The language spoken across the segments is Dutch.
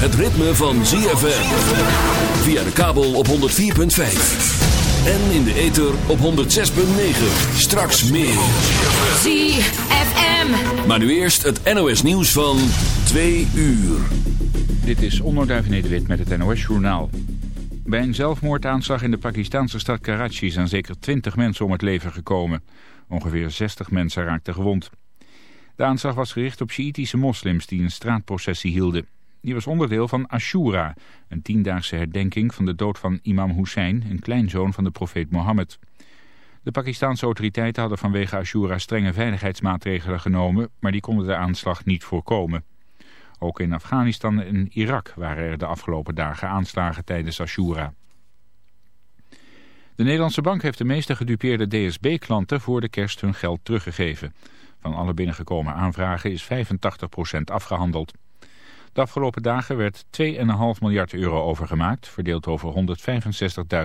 het ritme van ZFM. Via de kabel op 104.5. En in de ether op 106.9. Straks meer. ZFM. Maar nu eerst het NOS nieuws van 2 uur. Dit is Onderduif Nederwit met het NOS Journaal. Bij een zelfmoordaanslag in de Pakistanse stad Karachi zijn zeker 20 mensen om het leven gekomen. Ongeveer 60 mensen raakten gewond. De aanslag was gericht op Sjiitische moslims die een straatprocessie hielden. Die was onderdeel van Ashura, een tiendaagse herdenking van de dood van imam Hussein, een kleinzoon van de profeet Mohammed. De Pakistanse autoriteiten hadden vanwege Ashura strenge veiligheidsmaatregelen genomen, maar die konden de aanslag niet voorkomen. Ook in Afghanistan en Irak waren er de afgelopen dagen aanslagen tijdens Ashura. De Nederlandse bank heeft de meeste gedupeerde DSB-klanten voor de kerst hun geld teruggegeven. Van alle binnengekomen aanvragen is 85% afgehandeld. De afgelopen dagen werd 2,5 miljard euro overgemaakt, verdeeld over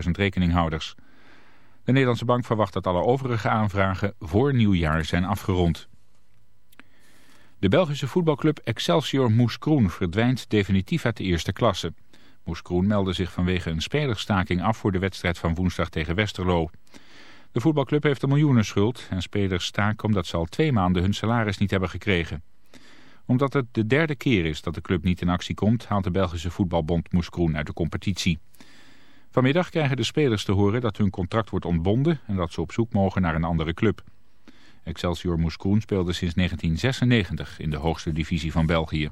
165.000 rekeninghouders. De Nederlandse bank verwacht dat alle overige aanvragen voor nieuwjaar zijn afgerond. De Belgische voetbalclub Excelsior Moeskroen verdwijnt definitief uit de eerste klasse. Moeskroen meldde zich vanwege een spelerstaking af voor de wedstrijd van woensdag tegen Westerlo. De voetbalclub heeft een miljoenenschuld en spelers staken omdat ze al twee maanden hun salaris niet hebben gekregen. Omdat het de derde keer is dat de club niet in actie komt, haalt de Belgische voetbalbond Moeskroen uit de competitie. Vanmiddag krijgen de spelers te horen dat hun contract wordt ontbonden en dat ze op zoek mogen naar een andere club. Excelsior Moeskroen speelde sinds 1996 in de hoogste divisie van België.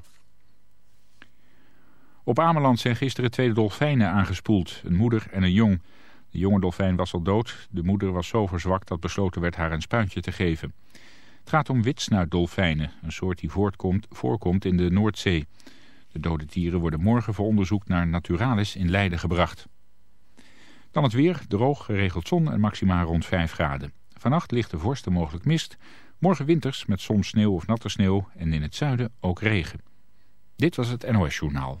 Op Ameland zijn gisteren twee dolfijnen aangespoeld, een moeder en een jong. De jonge dolfijn was al dood, de moeder was zo verzwakt dat besloten werd haar een spuitje te geven. Het gaat om witsnuitdolfijnen, een soort die voortkomt, voorkomt in de Noordzee. De dode dieren worden morgen voor onderzoek naar Naturalis in Leiden gebracht. Dan het weer, droog, geregeld zon en maxima rond 5 graden. Vannacht ligt de vorst mogelijk mist. Morgen winters met soms sneeuw of natte sneeuw en in het zuiden ook regen. Dit was het NOS Journaal.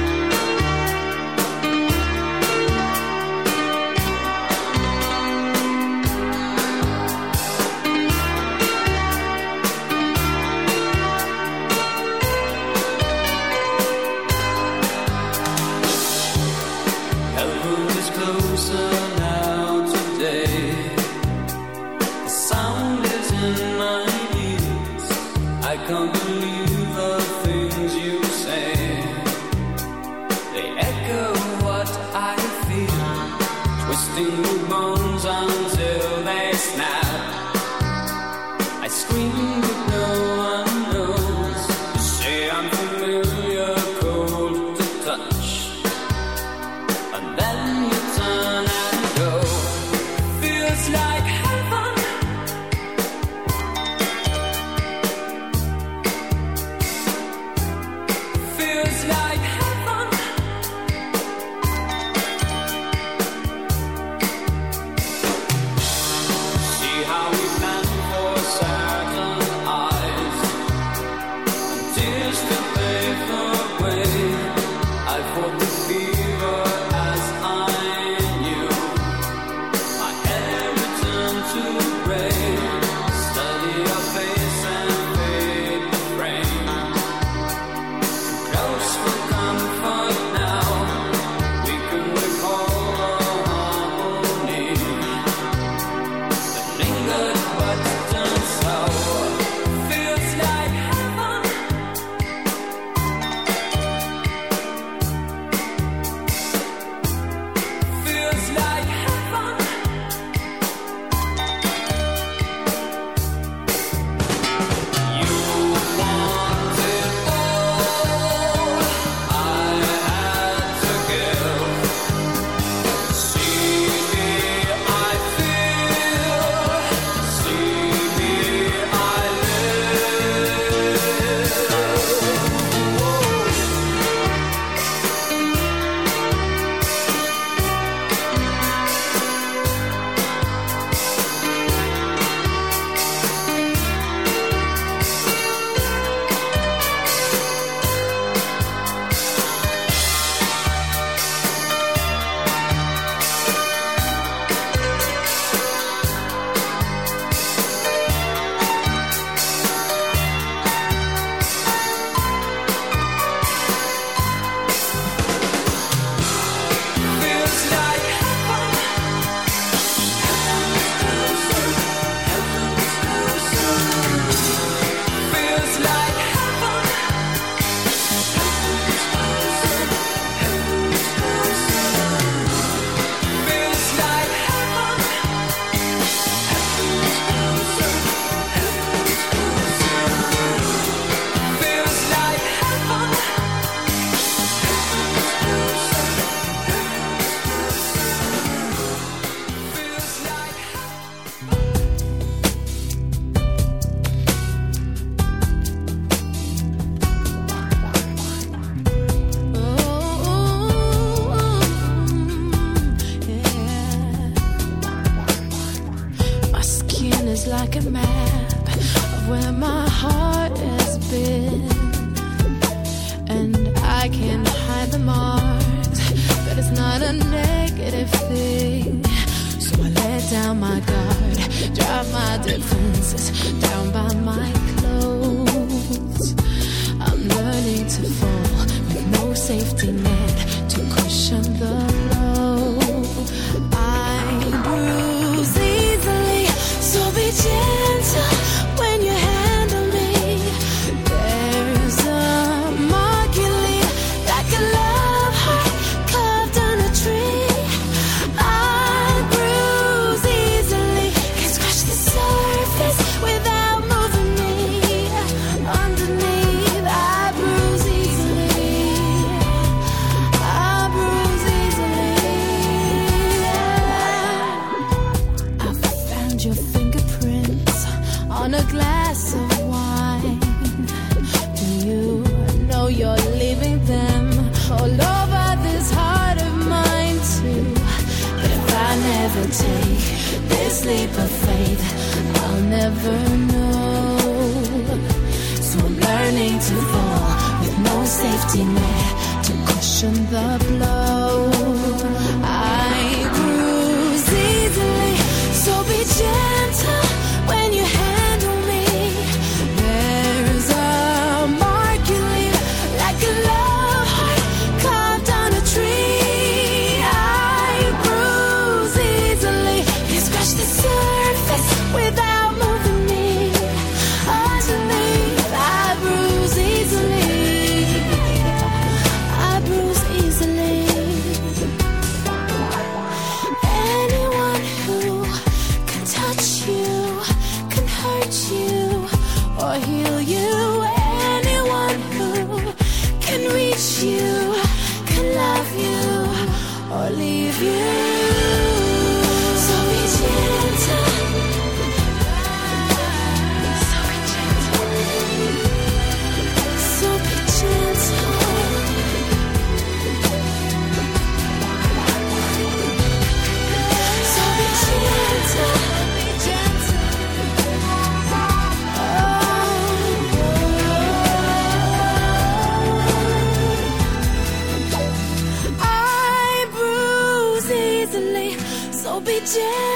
a negative thing. So I let down my guard, drop my defenses down by my clothes. I'm learning to fall with no safety net to cushion the blow. I bruise easily, so be gentle. hurt you, can hurt you or heal you. Yeah.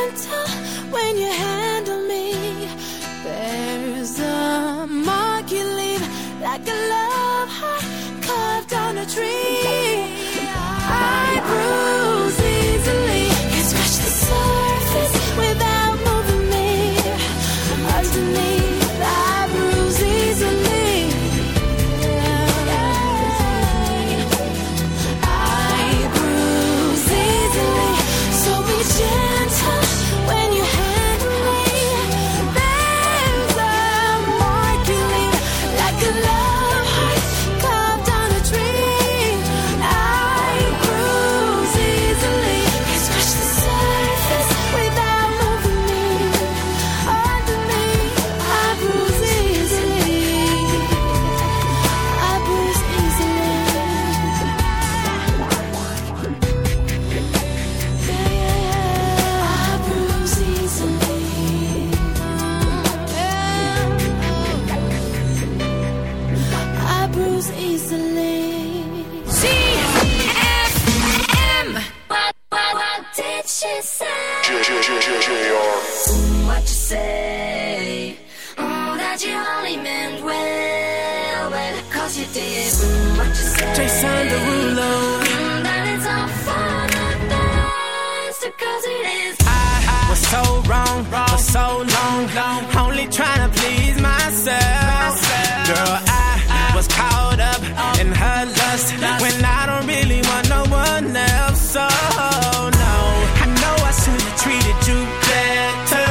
when I don't really want no one else. So oh, no, I know I should have treated you better,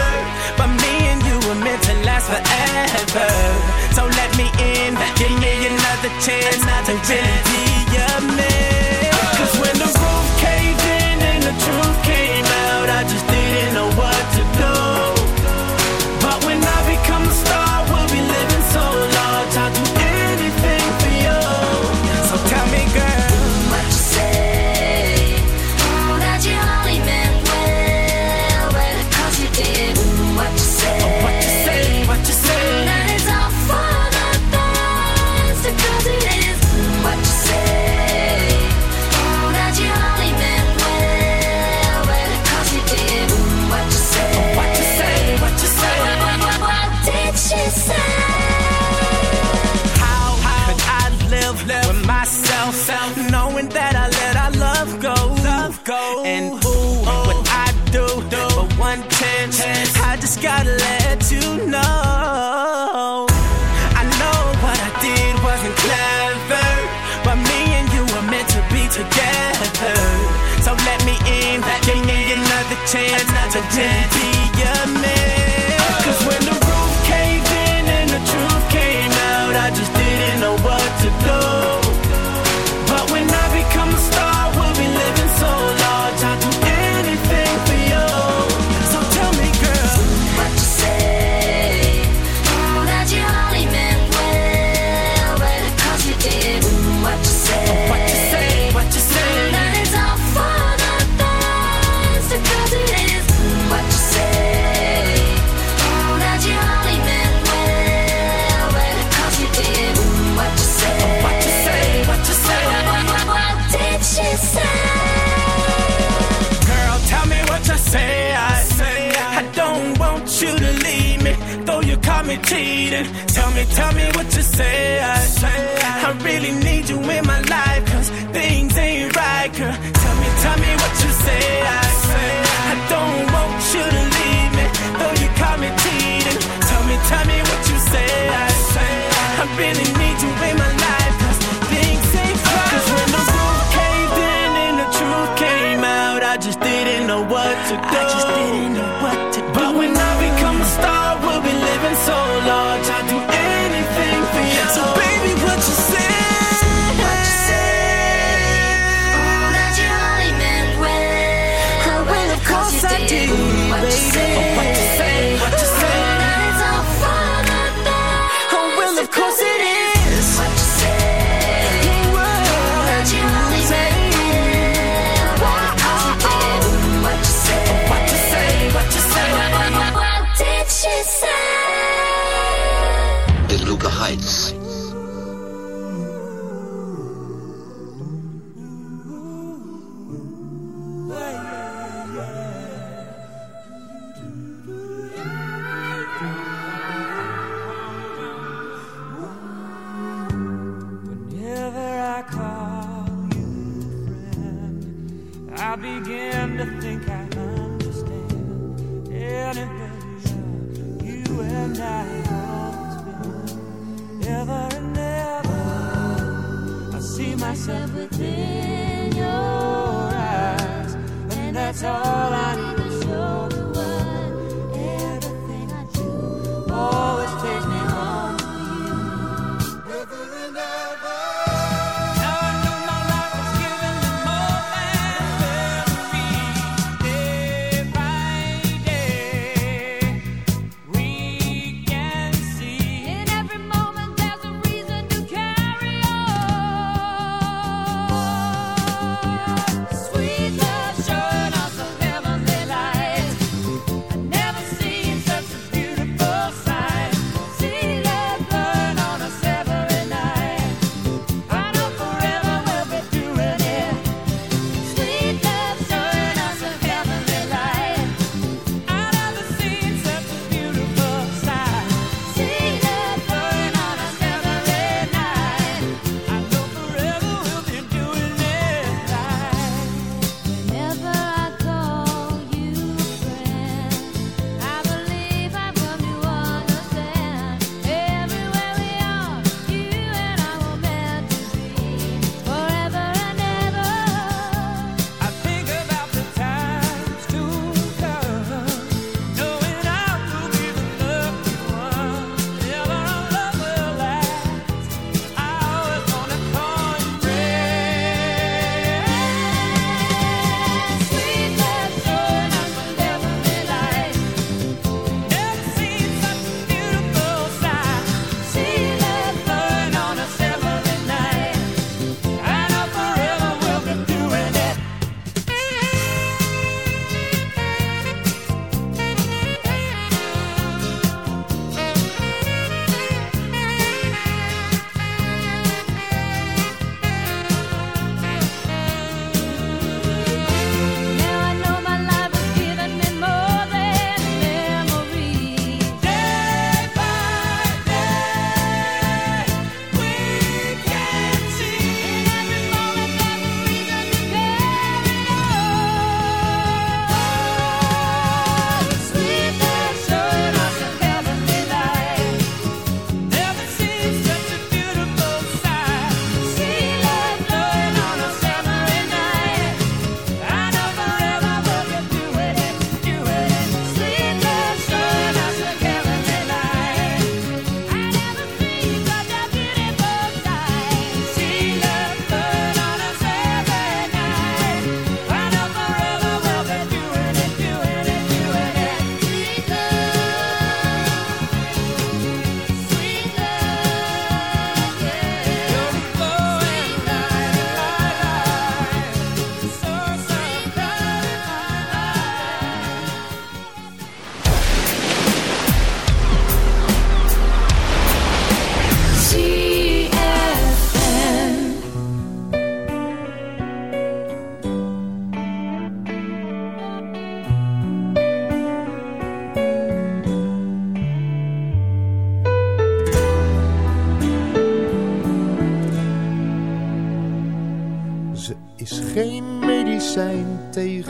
but me and you were meant to last forever. So let me in, give me another chance, another chance.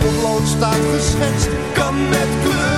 Potlood staat geschetst, kan met kleur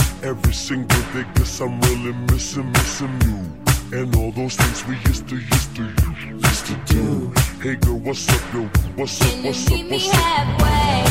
Every single day, guess I'm really missing, missing you. And all those things we used to, used to, used to do. Hey girl, what's up, yo? What's up, what's up, Meet me what's up?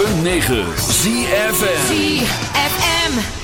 106.9 ZFM ZFM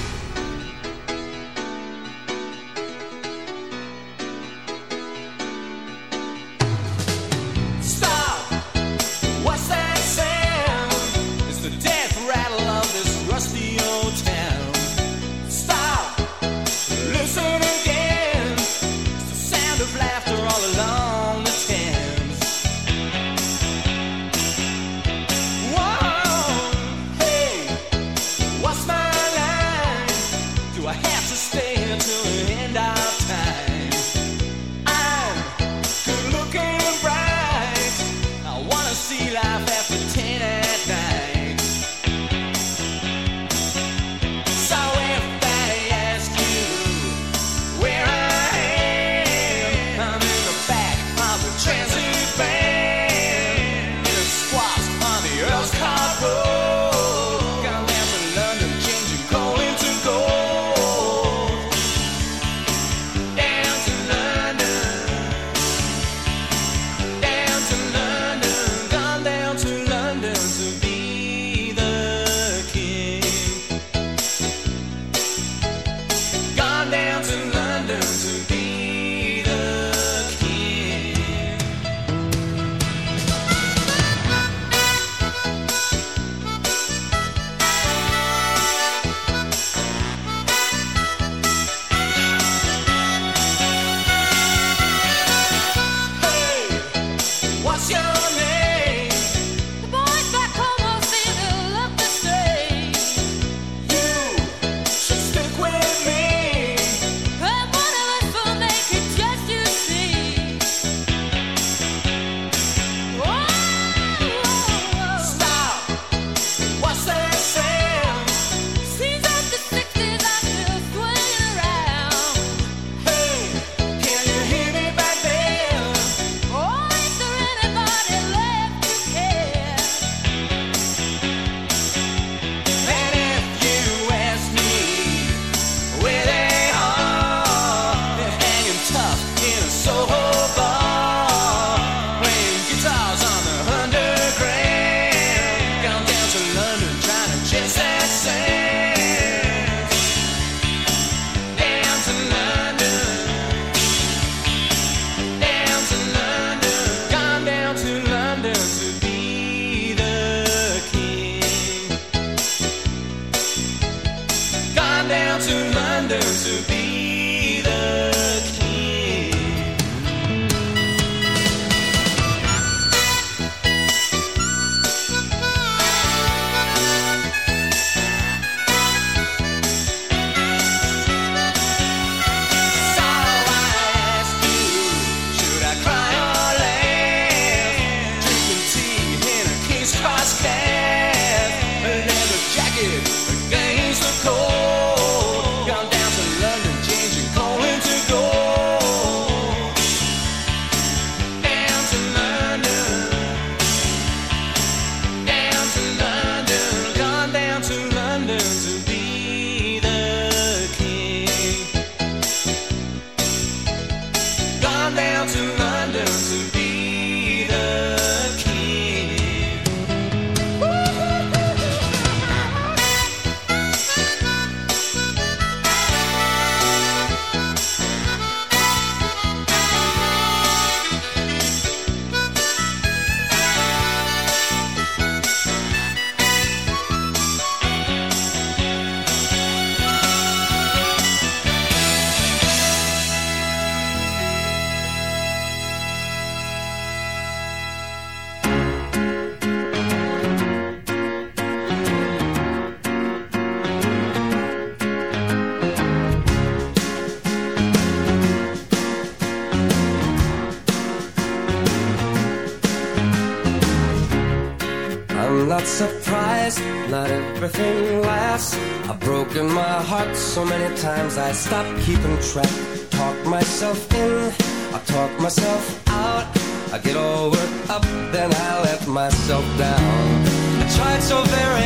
Sometimes I stop keeping track, talk myself in, I talk myself out. I get all worked up, then I let myself down. I tried so very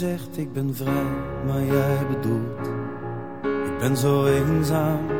Zegt ik ben vrij, maar jij bedoelt Ik ben zo eenzaam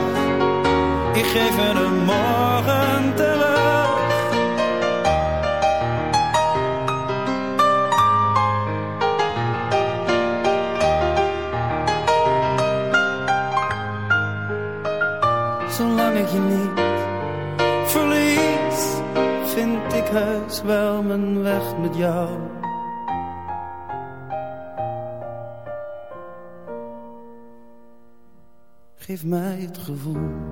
Geef de morgen terug. Zolang ik je niet verlies, vind ik heus wel mijn weg met jou. Geef mij het gevoel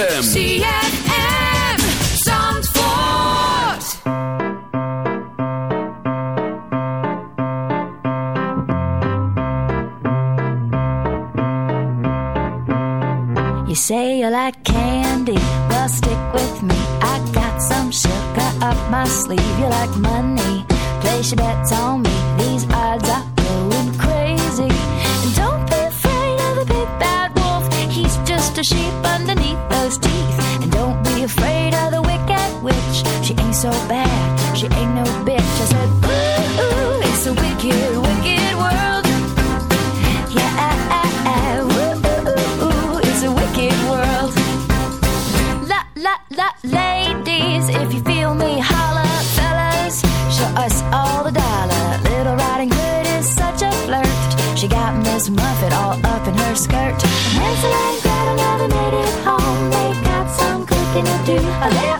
ZFM. ZFM. Zandvoort. You say you like candy, well stick with me. I got some sugar up my sleeve. You like money, place your bets on me Valeu!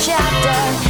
chapter.